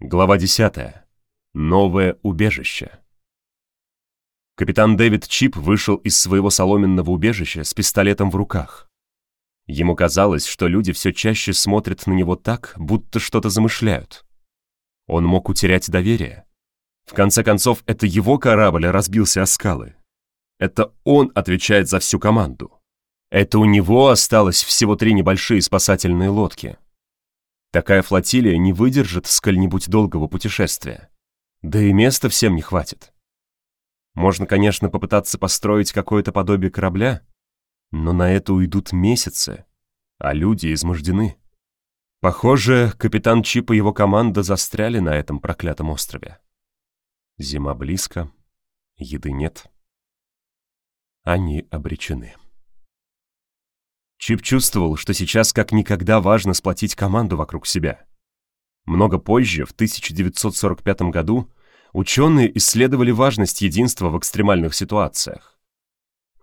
Глава 10. Новое убежище. Капитан Дэвид Чип вышел из своего соломенного убежища с пистолетом в руках. Ему казалось, что люди все чаще смотрят на него так, будто что-то замышляют. Он мог утерять доверие. В конце концов, это его корабль разбился о скалы. Это он отвечает за всю команду. Это у него осталось всего три небольшие спасательные лодки. Такая флотилия не выдержит сколь-нибудь долгого путешествия. Да и места всем не хватит. Можно, конечно, попытаться построить какое-то подобие корабля, но на это уйдут месяцы, а люди измождены. Похоже, капитан Чип и его команда застряли на этом проклятом острове. Зима близко, еды нет. Они обречены. Чип чувствовал, что сейчас как никогда важно сплотить команду вокруг себя. Много позже, в 1945 году, ученые исследовали важность единства в экстремальных ситуациях.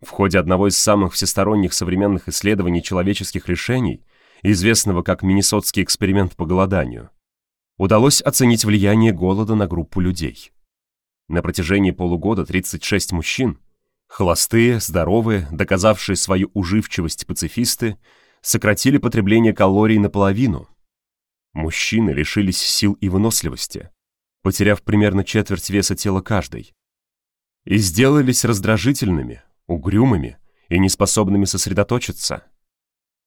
В ходе одного из самых всесторонних современных исследований человеческих решений, известного как Миннесотский эксперимент по голоданию, удалось оценить влияние голода на группу людей. На протяжении полугода 36 мужчин – Холостые, здоровые, доказавшие свою уживчивость пацифисты, сократили потребление калорий наполовину. Мужчины лишились сил и выносливости, потеряв примерно четверть веса тела каждый. И сделались раздражительными, угрюмыми и неспособными сосредоточиться.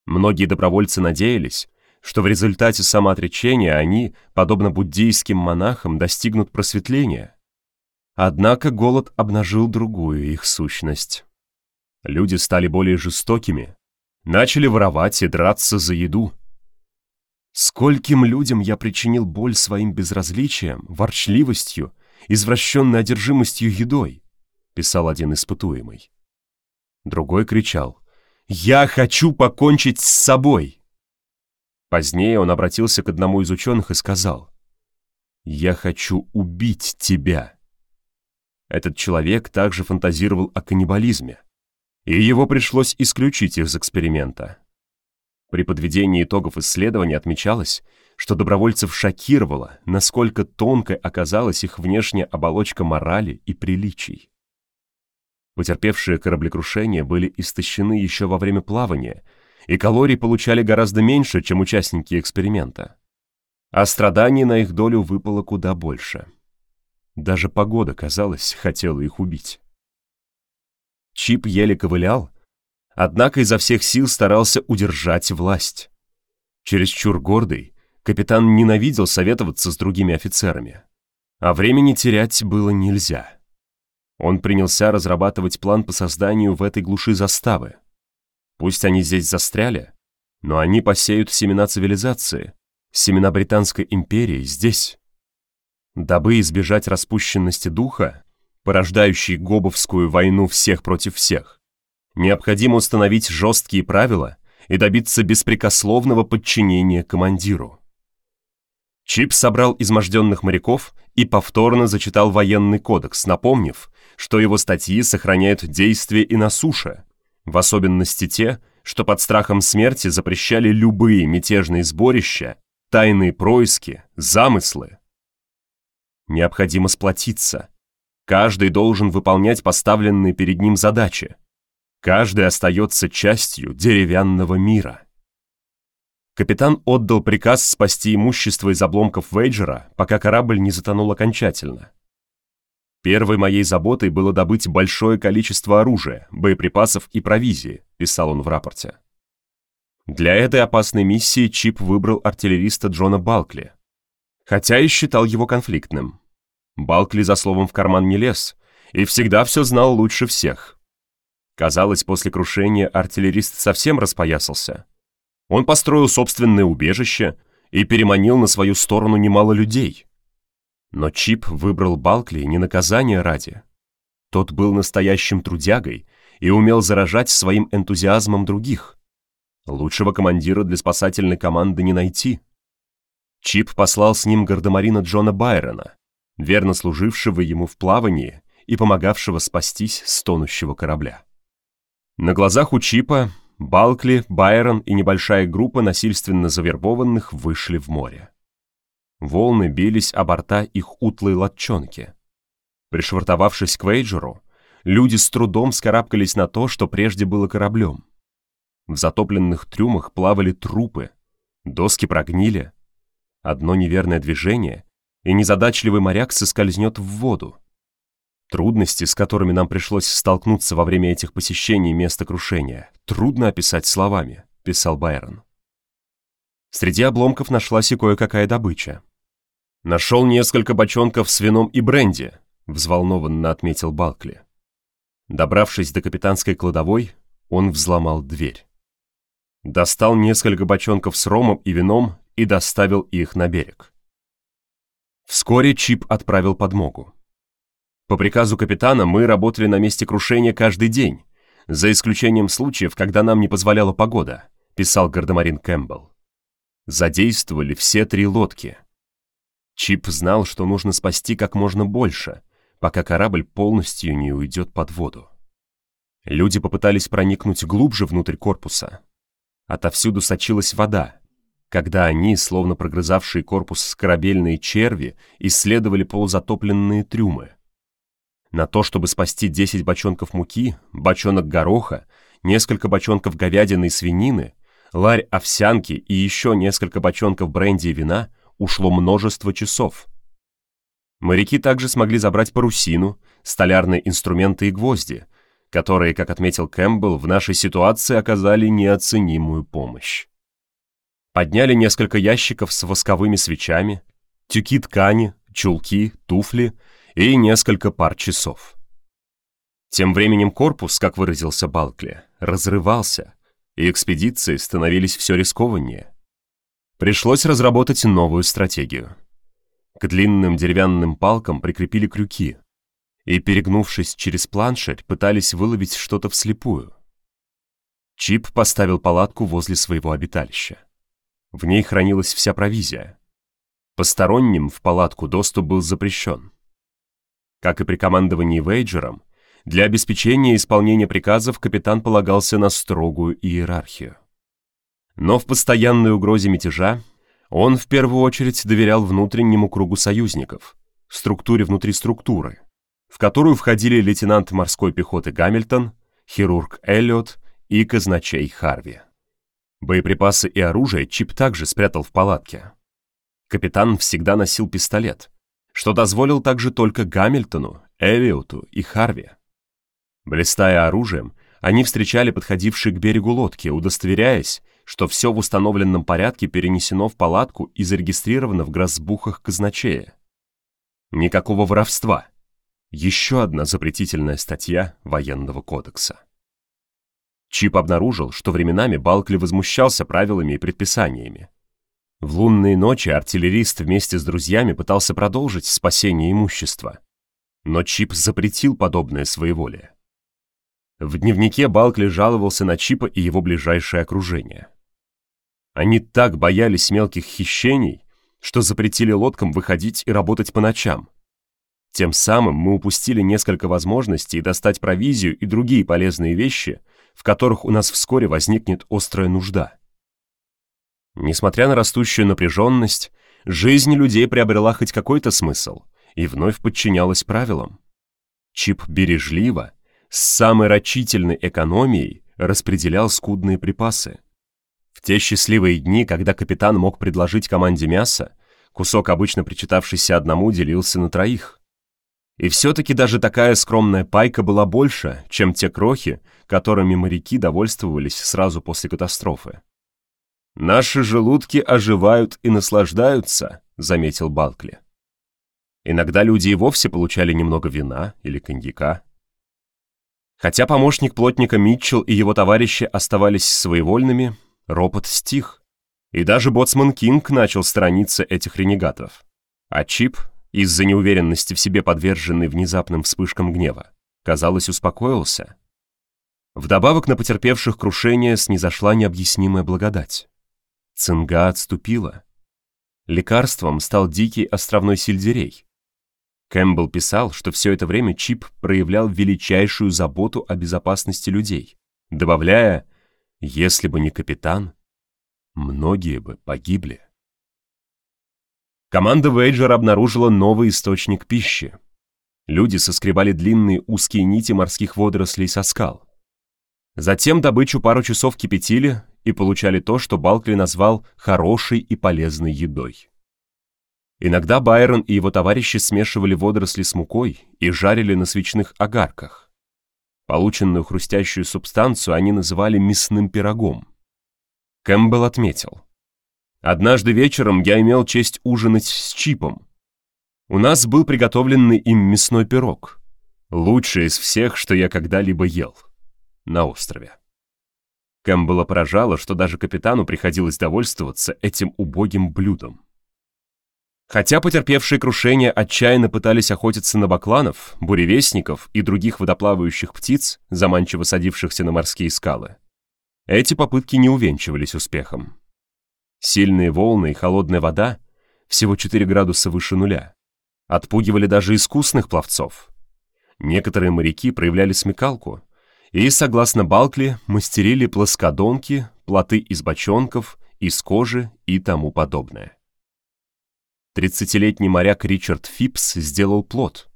Многие добровольцы надеялись, что в результате самоотречения они, подобно буддийским монахам, достигнут просветления – Однако голод обнажил другую их сущность. Люди стали более жестокими, начали воровать и драться за еду. Скольким людям я причинил боль своим безразличием, ворчливостью, извращенной одержимостью едой, писал один испытуемый. Другой кричал «Я хочу покончить с собой!» Позднее он обратился к одному из ученых и сказал «Я хочу убить тебя!» Этот человек также фантазировал о каннибализме, и его пришлось исключить из эксперимента. При подведении итогов исследования отмечалось, что добровольцев шокировало, насколько тонкой оказалась их внешняя оболочка морали и приличий. Потерпевшие кораблекрушение были истощены еще во время плавания, и калорий получали гораздо меньше, чем участники эксперимента. А страданий на их долю выпало куда больше. Даже погода, казалось, хотела их убить. Чип еле ковылял, однако изо всех сил старался удержать власть. Чересчур гордый, капитан ненавидел советоваться с другими офицерами. А времени терять было нельзя. Он принялся разрабатывать план по созданию в этой глуши заставы. Пусть они здесь застряли, но они посеют семена цивилизации, семена Британской империи здесь. Дабы избежать распущенности духа, порождающей Гобовскую войну всех против всех, необходимо установить жесткие правила и добиться беспрекословного подчинения командиру. Чип собрал изможденных моряков и повторно зачитал военный кодекс, напомнив, что его статьи сохраняют действие и на суше, в особенности те, что под страхом смерти запрещали любые мятежные сборища, тайные происки, замыслы, Необходимо сплотиться. Каждый должен выполнять поставленные перед ним задачи. Каждый остается частью деревянного мира. Капитан отдал приказ спасти имущество из обломков Вейджера, пока корабль не затонул окончательно. Первой моей заботой было добыть большое количество оружия, боеприпасов и провизии, писал он в рапорте. Для этой опасной миссии Чип выбрал артиллериста Джона Балкли, хотя и считал его конфликтным. Балкли за словом в карман не лез и всегда все знал лучше всех. Казалось, после крушения артиллерист совсем распоясался. Он построил собственное убежище и переманил на свою сторону немало людей. Но Чип выбрал Балкли не наказание ради. Тот был настоящим трудягой и умел заражать своим энтузиазмом других. Лучшего командира для спасательной команды не найти. Чип послал с ним гардемарина Джона Байрона, верно служившего ему в плавании и помогавшего спастись с тонущего корабля. На глазах у Чипа Балкли, Байрон и небольшая группа насильственно завербованных вышли в море. Волны бились о борта их утлой лодчонки. Пришвартовавшись к Вейджеру, люди с трудом скарабкались на то, что прежде было кораблем. В затопленных трюмах плавали трупы, доски прогнили. Одно неверное движение, и незадачливый моряк соскользнет в воду. Трудности, с которыми нам пришлось столкнуться во время этих посещений места крушения, трудно описать словами, писал Байрон. Среди обломков нашлась и кое-какая добыча. «Нашел несколько бочонков с вином и бренди», — взволнованно отметил Балкли. Добравшись до капитанской кладовой, он взломал дверь. Достал несколько бочонков с ромом и вином и доставил их на берег. Вскоре Чип отправил подмогу. По приказу капитана мы работали на месте крушения каждый день, за исключением случаев, когда нам не позволяла погода, писал гардемарин Кэмпбелл. Задействовали все три лодки. Чип знал, что нужно спасти как можно больше, пока корабль полностью не уйдет под воду. Люди попытались проникнуть глубже внутрь корпуса. Отовсюду сочилась вода, когда они, словно прогрызавшие корпус корабельные черви, исследовали полузатопленные трюмы. На то, чтобы спасти 10 бочонков муки, бочонок гороха, несколько бочонков говядины и свинины, ларь овсянки и еще несколько бочонков бренди и вина, ушло множество часов. Моряки также смогли забрать парусину, столярные инструменты и гвозди, которые, как отметил Кэмпбелл, в нашей ситуации оказали неоценимую помощь. Подняли несколько ящиков с восковыми свечами, тюки ткани, чулки, туфли — и несколько пар часов. Тем временем корпус, как выразился Балкли, разрывался, и экспедиции становились все рискованнее. Пришлось разработать новую стратегию. К длинным деревянным палкам прикрепили крюки, и, перегнувшись через планшерь, пытались выловить что-то вслепую. Чип поставил палатку возле своего обиталища. В ней хранилась вся провизия. Посторонним в палатку доступ был запрещен. Как и при командовании Вейджером, для обеспечения исполнения приказов капитан полагался на строгую иерархию. Но в постоянной угрозе мятежа он в первую очередь доверял внутреннему кругу союзников, структуре внутри структуры, в которую входили лейтенант морской пехоты Гамильтон, хирург Эллиот и казначей Харви. Боеприпасы и оружие Чип также спрятал в палатке. Капитан всегда носил пистолет, что дозволил также только Гамильтону, Элиоту и Харви. Блистая оружием, они встречали подходившие к берегу лодки, удостоверяясь, что все в установленном порядке перенесено в палатку и зарегистрировано в грозбухах казначея. Никакого воровства. Еще одна запретительная статья военного кодекса. Чип обнаружил, что временами Балкли возмущался правилами и предписаниями. В лунные ночи артиллерист вместе с друзьями пытался продолжить спасение имущества. Но Чип запретил подобное своеволие. В дневнике Балкли жаловался на Чипа и его ближайшее окружение. Они так боялись мелких хищений, что запретили лодкам выходить и работать по ночам. Тем самым мы упустили несколько возможностей достать провизию и другие полезные вещи, в которых у нас вскоре возникнет острая нужда. Несмотря на растущую напряженность, жизнь людей приобрела хоть какой-то смысл и вновь подчинялась правилам. Чип бережливо, с самой рачительной экономией распределял скудные припасы. В те счастливые дни, когда капитан мог предложить команде мясо, кусок, обычно причитавшийся одному, делился на троих. И все-таки даже такая скромная пайка была больше, чем те крохи, которыми моряки довольствовались сразу после катастрофы. «Наши желудки оживают и наслаждаются», — заметил Балкли. Иногда люди и вовсе получали немного вина или коньяка. Хотя помощник плотника Митчелл и его товарищи оставались своевольными, ропот стих. И даже боцман Кинг начал сторониться этих ренегатов. А Чип, из-за неуверенности в себе подверженный внезапным вспышкам гнева, казалось, успокоился. Вдобавок на потерпевших крушение снизошла необъяснимая благодать. Цинга отступила. Лекарством стал дикий островной сельдерей. Кэмпбелл писал, что все это время Чип проявлял величайшую заботу о безопасности людей, добавляя «если бы не капитан, многие бы погибли». Команда Вейджера обнаружила новый источник пищи. Люди соскребали длинные узкие нити морских водорослей со скал. Затем добычу пару часов кипятили и получали то, что Балкли назвал хорошей и полезной едой. Иногда Байрон и его товарищи смешивали водоросли с мукой и жарили на свечных огарках. Полученную хрустящую субстанцию они называли мясным пирогом. Кэмпбелл отметил. «Однажды вечером я имел честь ужинать с Чипом. У нас был приготовленный им мясной пирог, лучший из всех, что я когда-либо ел, на острове». Кэмпбелла поражало, что даже капитану приходилось довольствоваться этим убогим блюдом. Хотя потерпевшие крушение отчаянно пытались охотиться на бакланов, буревестников и других водоплавающих птиц, заманчиво садившихся на морские скалы, эти попытки не увенчивались успехом. Сильные волны и холодная вода, всего 4 градуса выше нуля, отпугивали даже искусных пловцов. Некоторые моряки проявляли смекалку и, согласно Балкли, мастерили плоскодонки, плоты из бочонков, из кожи и тому подобное. Тридцатилетний моряк Ричард Фипс сделал плот.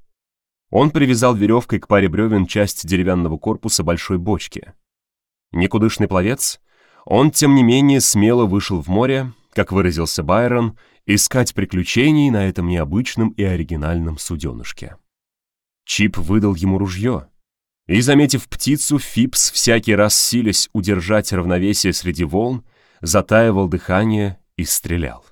Он привязал веревкой к паре бревен часть деревянного корпуса большой бочки. Никудышный пловец, он, тем не менее, смело вышел в море, как выразился Байрон, искать приключений на этом необычном и оригинальном суденышке. Чип выдал ему ружье, и, заметив птицу, Фипс, всякий раз силясь удержать равновесие среди волн, затаивал дыхание и стрелял.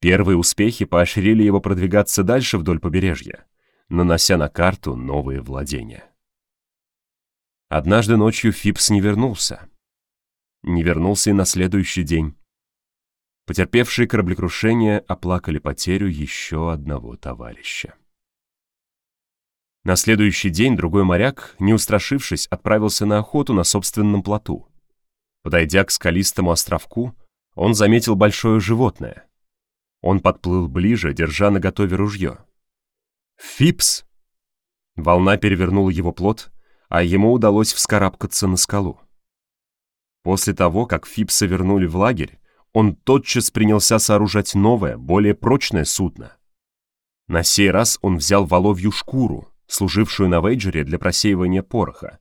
Первые успехи поощрили его продвигаться дальше вдоль побережья, нанося на карту новые владения. Однажды ночью Фипс не вернулся. Не вернулся и на следующий день. Потерпевшие кораблекрушение оплакали потерю еще одного товарища. На следующий день другой моряк, не устрашившись, отправился на охоту на собственном плоту. Подойдя к скалистому островку, он заметил большое животное. Он подплыл ближе, держа наготове ружье. «Фипс!» Волна перевернула его плот, а ему удалось вскарабкаться на скалу. После того, как Фипса вернули в лагерь, он тотчас принялся сооружать новое, более прочное судно. На сей раз он взял воловью шкуру, служившую на Вейджере для просеивания пороха,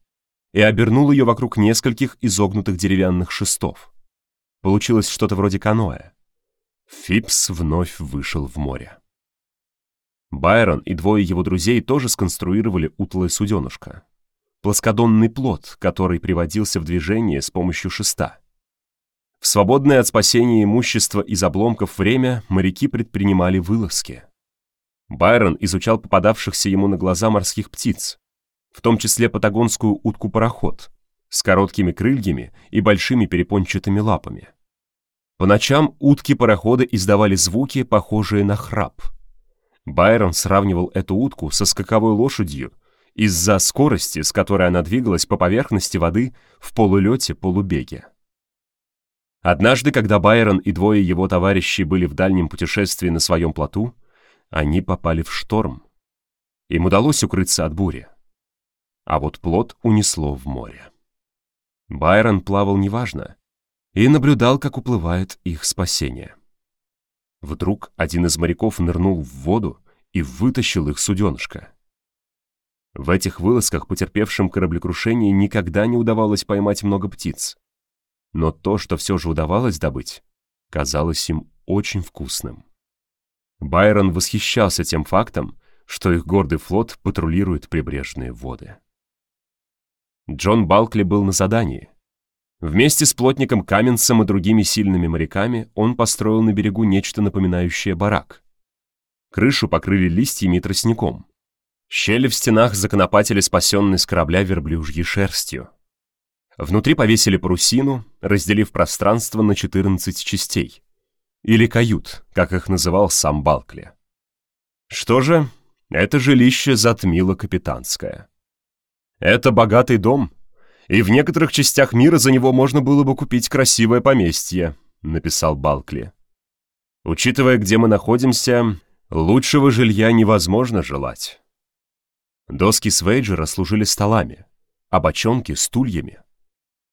и обернул ее вокруг нескольких изогнутых деревянных шестов. Получилось что-то вроде каноэ. Фипс вновь вышел в море. Байрон и двое его друзей тоже сконструировали утлое суденышко. Плоскодонный плот, который приводился в движение с помощью шеста. В свободное от спасения имущества из обломков время моряки предпринимали вылазки. Байрон изучал попадавшихся ему на глаза морских птиц, в том числе патагонскую утку-пароход, с короткими крыльями и большими перепончатыми лапами. По ночам утки-пароходы издавали звуки, похожие на храп. Байрон сравнивал эту утку со скаковой лошадью из-за скорости, с которой она двигалась по поверхности воды в полулете-полубеге. Однажды, когда Байрон и двое его товарищей были в дальнем путешествии на своем плоту, они попали в шторм. Им удалось укрыться от бури. А вот плот унесло в море. Байрон плавал неважно, и наблюдал, как уплывает их спасение. Вдруг один из моряков нырнул в воду и вытащил их суденышко. В этих вылазках потерпевшим кораблекрушение никогда не удавалось поймать много птиц. Но то, что все же удавалось добыть, казалось им очень вкусным. Байрон восхищался тем фактом, что их гордый флот патрулирует прибрежные воды. Джон Балкли был на задании. Вместе с плотником Каменсом и другими сильными моряками он построил на берегу нечто напоминающее барак. Крышу покрыли листьями и тростником. Щели в стенах законопатили спасенный с корабля верблюжьей шерстью. Внутри повесили парусину, разделив пространство на 14 частей. Или кают, как их называл сам Балкли. Что же, это жилище затмило капитанское. Это богатый дом, и в некоторых частях мира за него можно было бы купить красивое поместье», — написал Балкли. «Учитывая, где мы находимся, лучшего жилья невозможно желать». Доски Свейджера служили столами, а бочонки — стульями.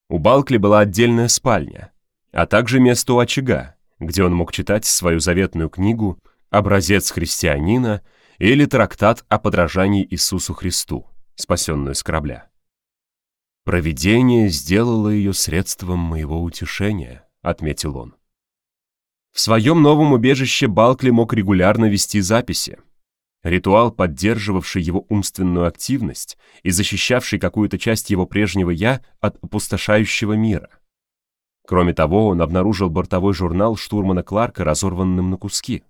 У Балкли была отдельная спальня, а также место у очага, где он мог читать свою заветную книгу образец христианина или трактат о подражании Иисусу Христу, спасенную с корабля. «Провидение сделало ее средством моего утешения», — отметил он. В своем новом убежище Балкли мог регулярно вести записи. Ритуал, поддерживавший его умственную активность и защищавший какую-то часть его прежнего «я» от опустошающего мира. Кроме того, он обнаружил бортовой журнал штурмана Кларка разорванным на куски.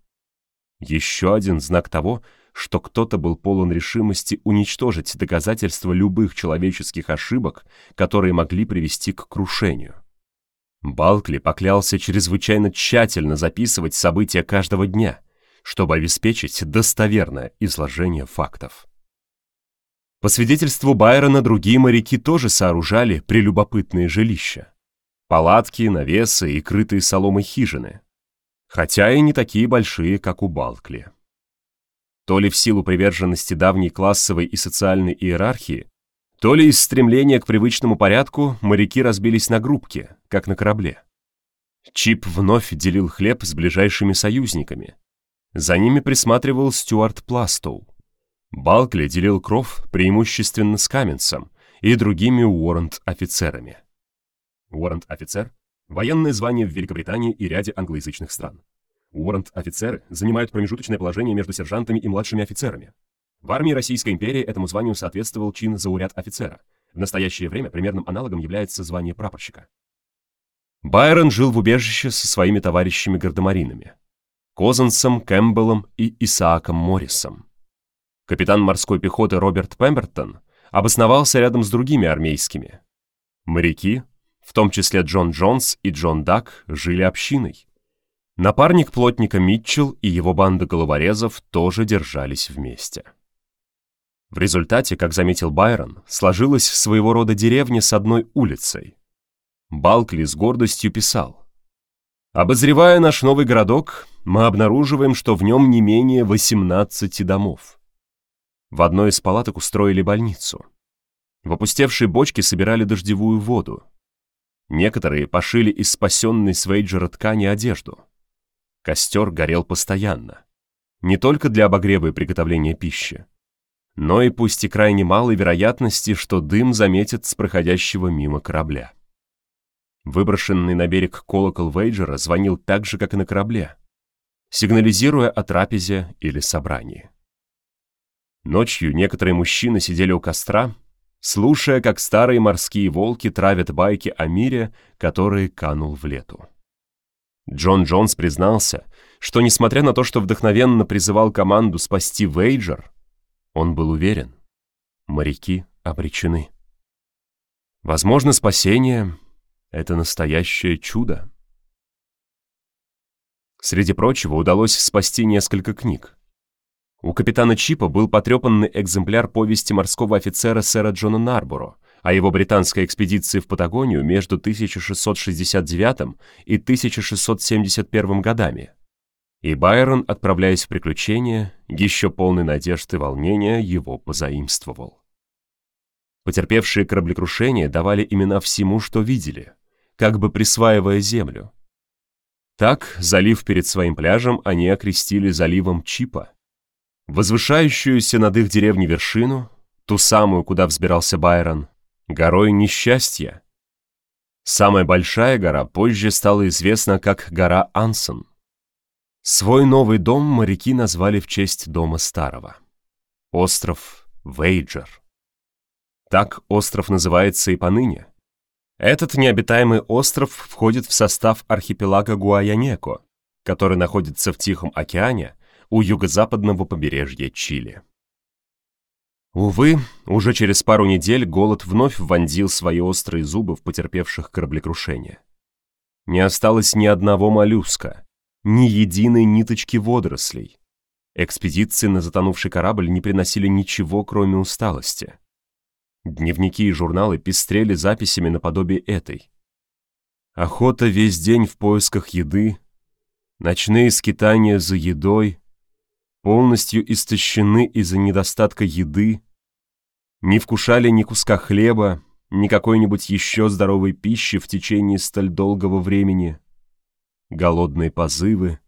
Еще один знак того, что кто-то был полон решимости уничтожить доказательства любых человеческих ошибок, которые могли привести к крушению. Балкли поклялся чрезвычайно тщательно записывать события каждого дня, чтобы обеспечить достоверное изложение фактов. По свидетельству Байрона, другие моряки тоже сооружали прелюбопытные жилища. Палатки, навесы и крытые соломой хижины. Хотя и не такие большие, как у Балкли. То ли в силу приверженности давней классовой и социальной иерархии, то ли из стремления к привычному порядку моряки разбились на группки, как на корабле. Чип вновь делил хлеб с ближайшими союзниками. За ними присматривал Стюарт Пластоу. Балкли делил кров преимущественно с Каменсом и другими Уоррент-офицерами. Уоррент-офицер – военное звание в Великобритании и ряде англоязычных стран. Уоррент-офицеры занимают промежуточное положение между сержантами и младшими офицерами. В армии Российской империи этому званию соответствовал чин зауряд офицера. В настоящее время примерным аналогом является звание прапорщика. Байрон жил в убежище со своими товарищами-гардемаринами. Козансом, Кэмпбеллом и Исааком Моррисом. Капитан морской пехоты Роберт Пембертон обосновался рядом с другими армейскими. Моряки, в том числе Джон Джонс и Джон Дак, жили общиной. Напарник плотника Митчелл и его банда головорезов тоже держались вместе. В результате, как заметил Байрон, сложилась своего рода деревня с одной улицей. Балкли с гордостью писал. «Обозревая наш новый городок, мы обнаруживаем, что в нем не менее 18 домов. В одной из палаток устроили больницу. В опустевшей бочке собирали дождевую воду. Некоторые пошили из спасенной Свейджера ткани одежду. Костер горел постоянно. Не только для обогрева и приготовления пищи, но и пусть и крайне малой вероятности, что дым заметят с проходящего мимо корабля. Выброшенный на берег колокол Вейджера звонил так же, как и на корабле, сигнализируя о трапезе или собрании. Ночью некоторые мужчины сидели у костра, слушая, как старые морские волки травят байки о мире, который канул в лету. Джон Джонс признался, что несмотря на то, что вдохновенно призывал команду спасти Вейджер, он был уверен, моряки обречены. Возможно, спасение — это настоящее чудо. Среди прочего, удалось спасти несколько книг. У капитана Чипа был потрепанный экземпляр повести морского офицера сэра Джона Нарборо о его британской экспедиции в Патагонию между 1669 и 1671 годами, и Байрон, отправляясь в приключения, еще полный надежд и волнения, его позаимствовал. Потерпевшие кораблекрушение давали имена всему, что видели, как бы присваивая землю. Так, залив перед своим пляжем они окрестили заливом Чипа. Возвышающуюся над их деревней вершину, ту самую, куда взбирался Байрон, горой несчастья. Самая большая гора позже стала известна как гора Ансон. Свой новый дом моряки назвали в честь дома старого. Остров Вейджер. Так остров называется и поныне. Этот необитаемый остров входит в состав архипелага Гуаянеко, который находится в Тихом океане у юго-западного побережья Чили. Увы, уже через пару недель голод вновь вонзил свои острые зубы в потерпевших кораблекрушение. Не осталось ни одного моллюска, ни единой ниточки водорослей. Экспедиции на затонувший корабль не приносили ничего, кроме усталости. Дневники и журналы пестрели записями наподобие этой. Охота весь день в поисках еды, ночные скитания за едой, полностью истощены из-за недостатка еды, не вкушали ни куска хлеба, ни какой-нибудь еще здоровой пищи в течение столь долгого времени — голодные позывы,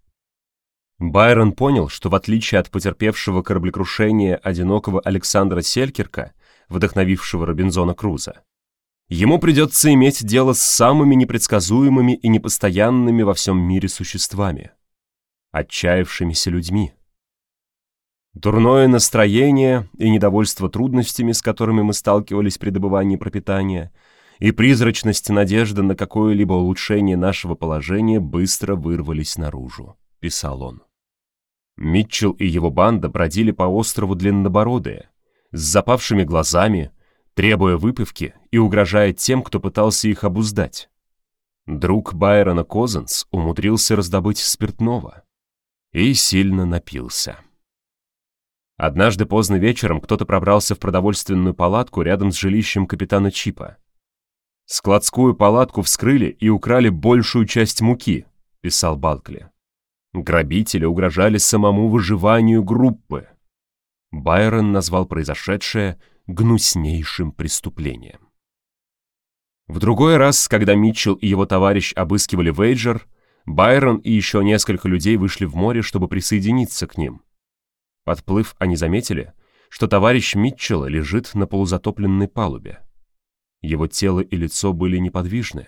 Байрон понял, что в отличие от потерпевшего кораблекрушения одинокого Александра Селькерка, вдохновившего Робинзона Круза, ему придется иметь дело с самыми непредсказуемыми и непостоянными во всем мире существами, отчаявшимися людьми. Дурное настроение и недовольство трудностями, с которыми мы сталкивались при добывании пропитания, и призрачность надежды на какое-либо улучшение нашего положения быстро вырвались наружу, писал он. Митчелл и его банда бродили по острову длиннобородые, с запавшими глазами, требуя выпивки и угрожая тем, кто пытался их обуздать. Друг Байрона Козенс умудрился раздобыть спиртного и сильно напился. Однажды поздно вечером кто-то пробрался в продовольственную палатку рядом с жилищем капитана Чипа. «Складскую палатку вскрыли и украли большую часть муки», — писал Балкли. Грабители угрожали самому выживанию группы. Байрон назвал произошедшее гнуснейшим преступлением. В другой раз, когда Митчелл и его товарищ обыскивали Вейджер, Байрон и еще несколько людей вышли в море, чтобы присоединиться к ним. Подплыв, они заметили, что товарищ Митчелла лежит на полузатопленной палубе. Его тело и лицо были неподвижны.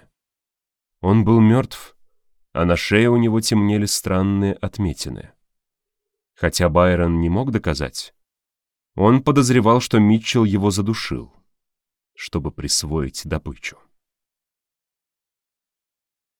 Он был мертв, а на шее у него темнели странные отметины. Хотя Байрон не мог доказать, он подозревал, что Митчелл его задушил, чтобы присвоить добычу.